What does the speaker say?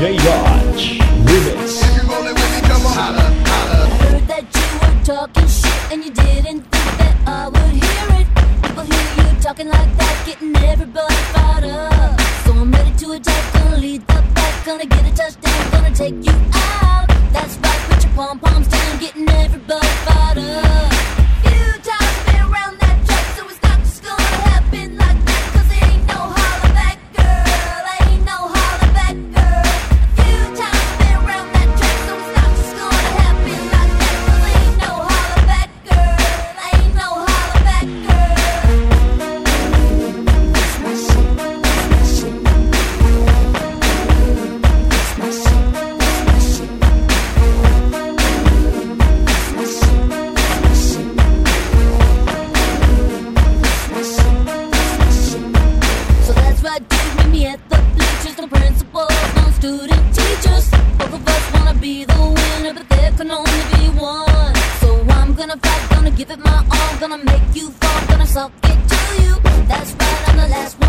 DJ Dodge Remix. Heard that you were talking shit and you didn't think that I would hear it. People hear you talking like that, getting everybody fired up. So I'm ready to attack, gonna lead the gonna get a touchdown, gonna take you out. That's right, put your pom poms down, getting everybody student teachers. Both of us wanna be the winner, but there can only be one. So I'm gonna fight, gonna give it my all, gonna make you fall, gonna suck it to you. That's right, I'm the last